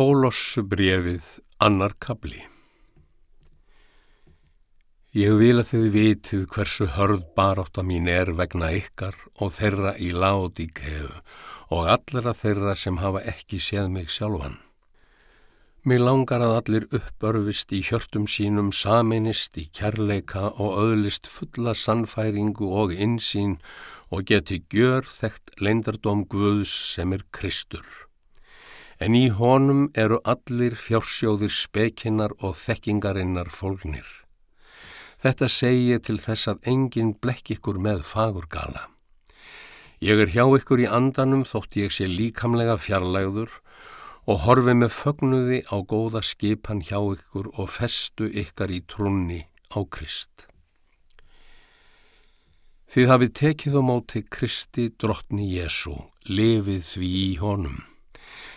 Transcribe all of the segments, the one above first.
Kólossu brefið annar kabli Ég vil að þið vitið hversu hörð barátta mín er vegna ykkar og þeirra í láðíkhefu og allra þeirra sem hafa ekki séð mig sjálfan. Mér langar að allir uppörfist í hjörtum sínum saminist í kærleika og öðlist fulla sannfæringu og insýn og geti gjör þekkt leindardóm Guðs sem er Kristur. En í honum eru allir fjársjóðir spekinnar og þekkingarinnar fólknir. Þetta segi til þess að enginn blekk ykkur með fagurgala. Ég er hjá ykkur í andanum þótt ég sé líkamlega fjarlægður og horfi með fögnuði á góða skipan hjá ykkur og festu ykkar í trunni á Krist. Þið hafið tekið á móti Kristi drottni Jésu, lifið því í honum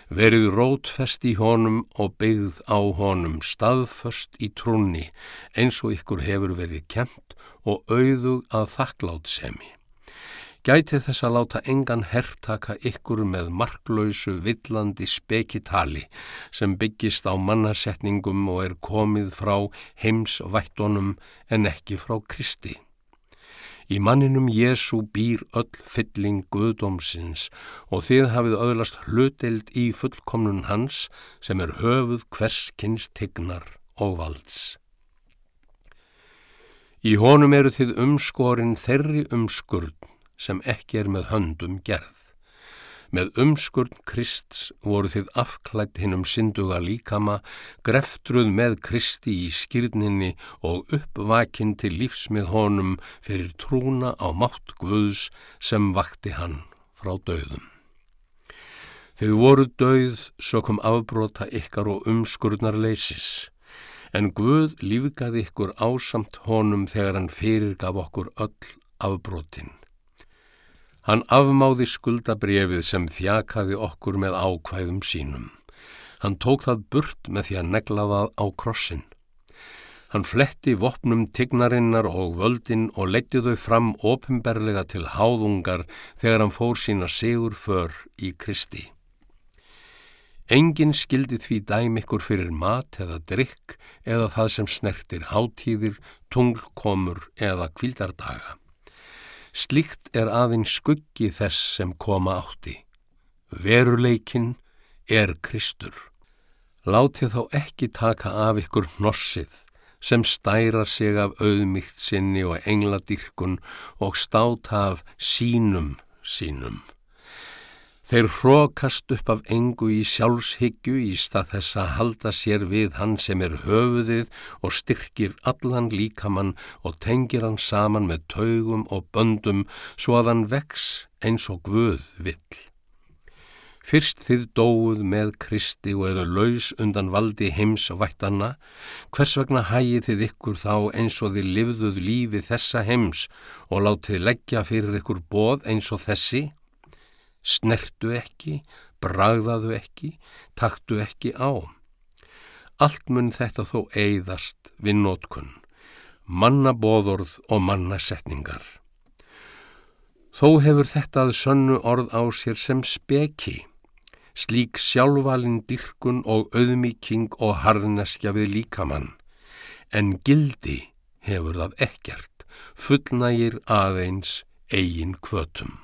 verið rótfest í honum og byggð á honum, staðföst í trúnni, eins og ykkur hefur verið kent og auðug að þakklátt semi. Gæti þess að láta engan herrtaka ykkur með marklausu villandi spekitali sem byggist á mannasetningum og er komið frá heimsvættonum en ekki frá Kristi. Í manninum Jésu býr öll fylling Guðdómsins og þið hafið öðlast hluteld í fullkomnun hans sem er höfuð hverskins tignar og valds. Í honum eru þið umskorin þeirri umskurð sem ekki er með höndum gerð. Með umskurn Krists voru þið afklætt hinnum synduga líkama, greftruð með Kristi í skýrninni og uppvakinn til lífs með honum fyrir trúna á mátt Guðs sem vakti hann frá döðum. Þau voru döð sökum afbrota ykkar og umskurnar leysis, en Guð lífgaði ykkur ásamt honum þegar hann fyrirgaf okkur öll afbrotin. Hann afmáði skuldabrefið sem þjakaði okkur með ákvæðum sínum. Hann tók það burt með því að negla það á krossin. Hann fletti vopnum tignarinnar og völdin og letti þau fram ofinberlega til háðungar þegar hann fór sína sigur för í Kristi. Engin skildi því dæm ykkur fyrir mat eða drikk eða það sem snertir hátíðir, tunglkomur eða kvildardaga. Slíkt er aðeins skuggi þess sem koma átti. Veruleikin er Kristur. Látið þá ekki taka af ykkur hnossið sem stæra sig af auðmygt sinni og engladýrkun og státa af sínum sínum. Þeir hrókast upp af engu í sjálfshyggju í stað þess að halda sér við hann sem er höfuðið og styrkir allan líkamann og tengir hann saman með taugum og böndum svo að hann vex eins og Guð vill. Fyrst þið dóuð með Kristi og eru laus undan valdi heims og vættanna, hvers vegna hægið þið ykkur þá eins og þið livðuð lífi þessa heims og látið leggja fyrir ykkur bóð eins og þessi? Snertu ekki, bragðaðu ekki, taktu ekki á. Allt mun þetta þó eigðast við nótkunn, mannabóðorð og mannasetningar. Þó hefur þetta að sönnu orð á sér sem speki, slík sjálfvalin dirkun og auðmíking og harneskja við líkamann, en gildi hefur það ekkert, fullnægir aðeins eigin kvötum.